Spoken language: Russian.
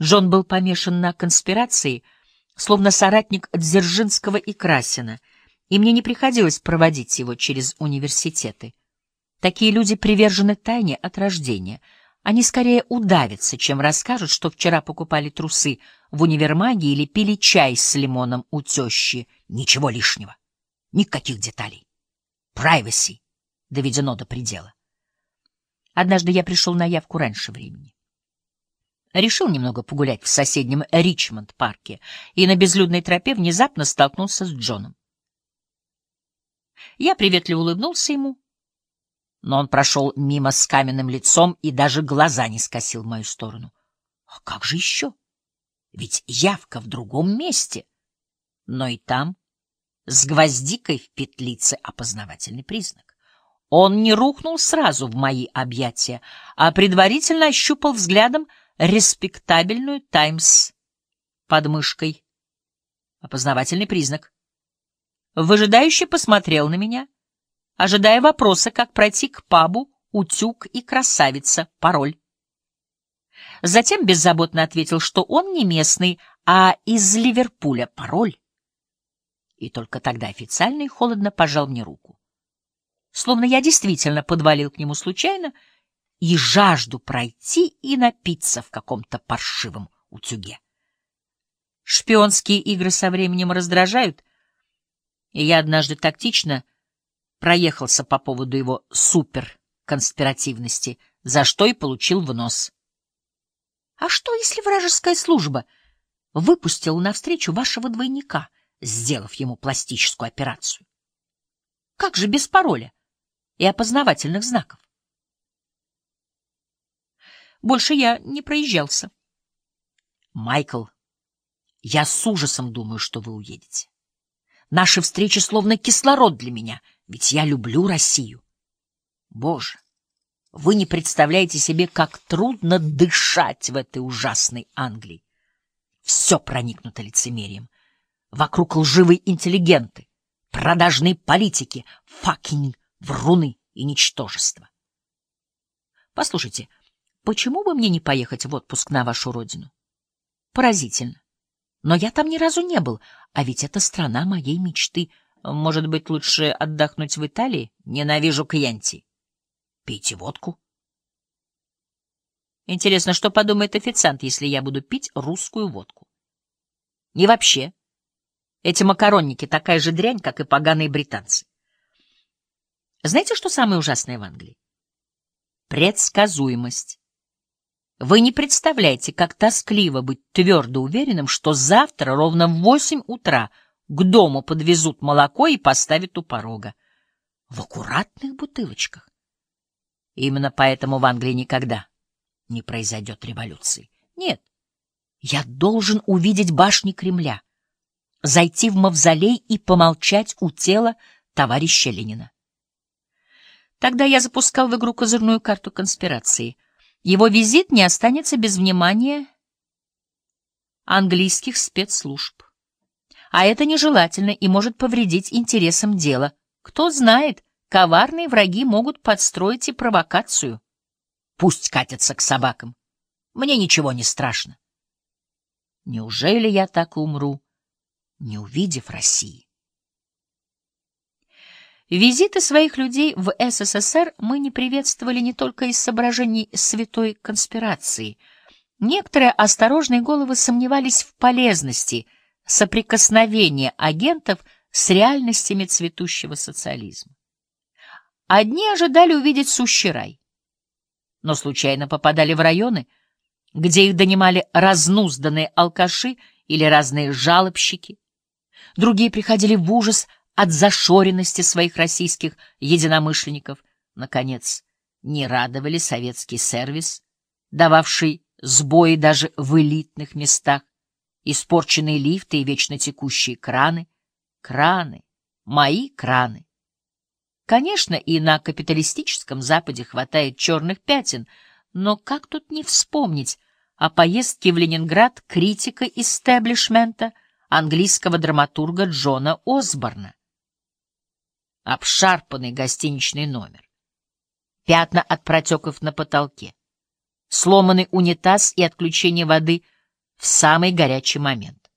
Джон был помешан на конспирации, словно соратник Дзержинского и Красина, и мне не приходилось проводить его через университеты. Такие люди привержены тайне от рождения. Они скорее удавятся, чем расскажут, что вчера покупали трусы в универмаге или пили чай с лимоном у тещи. Ничего лишнего. Никаких деталей. Privacy доведено до предела. Однажды я пришел на явку раньше времени. Решил немного погулять в соседнем Ричмонд-парке и на безлюдной тропе внезапно столкнулся с Джоном. Я приветливо улыбнулся ему, но он прошел мимо с каменным лицом и даже глаза не скосил в мою сторону. А как же еще? Ведь явка в другом месте. Но и там с гвоздикой в петлице опознавательный признак. Он не рухнул сразу в мои объятия, а предварительно ощупал взглядом респектабельную «Таймс» под мышкой. Опознавательный признак. Выжидающе посмотрел на меня, ожидая вопроса, как пройти к пабу, утюг и красавица, пароль. Затем беззаботно ответил, что он не местный, а из Ливерпуля, пароль. И только тогда официально и холодно пожал мне руку. Словно я действительно подвалил к нему случайно и жажду пройти и напиться в каком-то паршивом утюге. Шпионские игры со временем раздражают, и я однажды тактично проехался по поводу его суперконспиративности, за что и получил в нос. А что, если вражеская служба выпустила навстречу вашего двойника, сделав ему пластическую операцию? Как же без пароля и опознавательных знаков? Больше я не проезжался. Майкл, я с ужасом думаю, что вы уедете. Наши встречи словно кислород для меня, ведь я люблю Россию. Боже, вы не представляете себе, как трудно дышать в этой ужасной Англии. Все проникнуто лицемерием. Вокруг лживые интеллигенты, продажные политики, fucking вруны и ничтожество. Послушайте, почему бы мне не поехать в отпуск на вашу родину? Поразительно. Но я там ни разу не был, а ведь это страна моей мечты. Может быть, лучше отдохнуть в Италии? Ненавижу Кьянти. Пейте водку. Интересно, что подумает официант, если я буду пить русскую водку? И вообще, эти макаронники такая же дрянь, как и поганые британцы. Знаете, что самое ужасное в Англии? Предсказуемость. Вы не представляете, как тоскливо быть твердо уверенным, что завтра ровно в восемь утра к дому подвезут молоко и поставят у порога. В аккуратных бутылочках. Именно поэтому в Англии никогда не произойдет революции. Нет, я должен увидеть башни Кремля, зайти в мавзолей и помолчать у тела товарища Ленина. Тогда я запускал в игру козырную карту конспирации. Его визит не останется без внимания английских спецслужб. А это нежелательно и может повредить интересам дела. Кто знает, Коварные враги могут подстроить и провокацию. Пусть катятся к собакам. Мне ничего не страшно. Неужели я так умру, не увидев России? Визиты своих людей в СССР мы не приветствовали не только из соображений святой конспирации. Некоторые осторожные головы сомневались в полезности соприкосновения агентов с реальностями цветущего социализма. Одни ожидали увидеть сущий рай, но случайно попадали в районы, где их донимали разнузданные алкаши или разные жалобщики. Другие приходили в ужас от зашоренности своих российских единомышленников. Наконец, не радовали советский сервис, дававший сбои даже в элитных местах, испорченные лифты и вечно текущие краны. Краны, мои краны. Конечно, и на капиталистическом Западе хватает черных пятен, но как тут не вспомнить о поездке в Ленинград критика истеблишмента английского драматурга Джона Осборна? Обшарпанный гостиничный номер, пятна от протеков на потолке, сломанный унитаз и отключение воды в самый горячий момент.